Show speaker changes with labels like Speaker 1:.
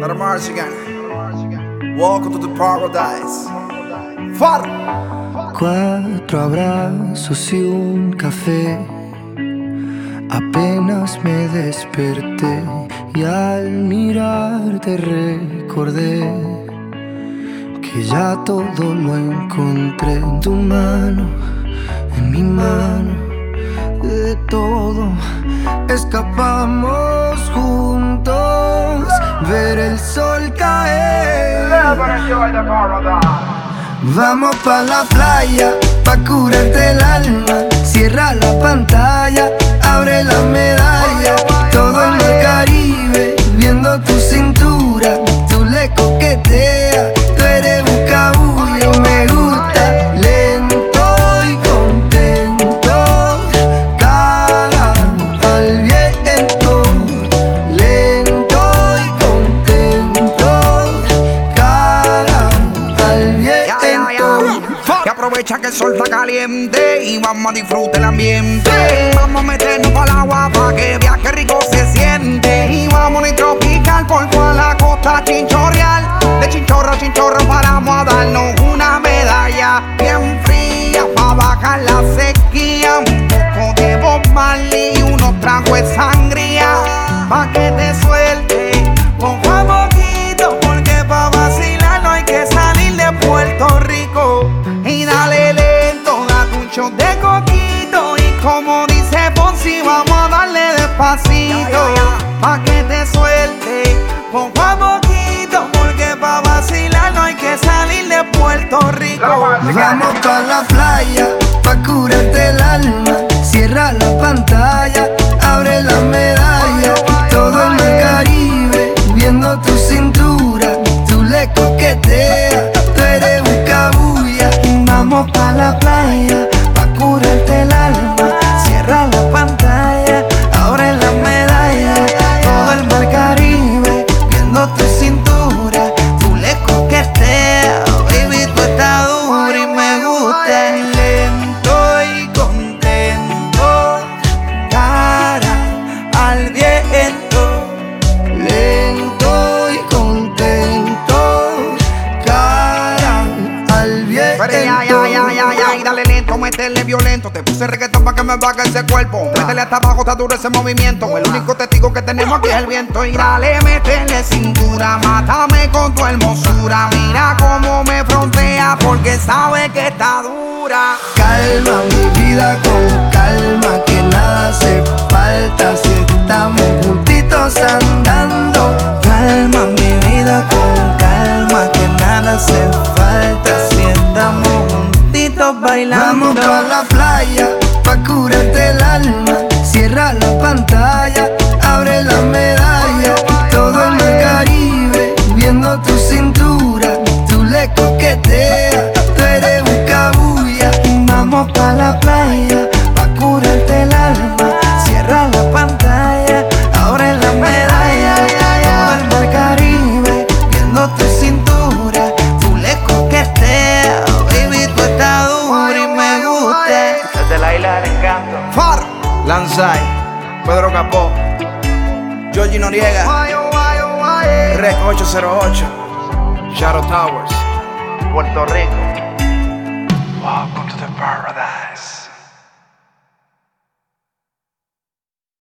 Speaker 1: Let march again. Welcome to the paradise. Far.
Speaker 2: Cuatro abrazos y un café. Apenas me desperté y al mirarte recordé que ya todo lo encontré en tu mano, en mi mano. De todo escapamos juntos, el sol caer. Vamos pa' la playa, pa' curarte el alma. Cierra la pantalla, abre la medalla. Todo
Speaker 1: Que aprovecha que el sol está caliente y vamos a disfrutar el ambiente. Vamos a meternos el agua para que vea que rico despacito. Pa' que te suelte, poco a poquito. Porque pa' vacilar no hay que salir de Puerto Rico.
Speaker 2: Vamos pa' la playa, pa' curarte el alma. Cierra la pantalla, abre la medalla. Todo en el Caribe, viendo tu cintura. Tú le coqueteas, tú eres un cabulla. Vamos pa' la playa, al viento. Lento y contento, cara al viento.
Speaker 1: Pero ya, ya, ya, ya, ya, y dale lento, métele violento. Te puse reggaetón para que me baje ese cuerpo. Métele hasta abajo, está duro ese movimiento. El único testigo que tenemos aquí es el viento. Y dale, métele cintura, mátame con tu hermosura. Mira cómo me frontea porque sabe que está dura.
Speaker 2: Calma mi vida con calma, que nada hace falta
Speaker 3: Capó,
Speaker 1: Georgie Noriega,
Speaker 3: Rec 808, Shadow Towers, Puerto Rico.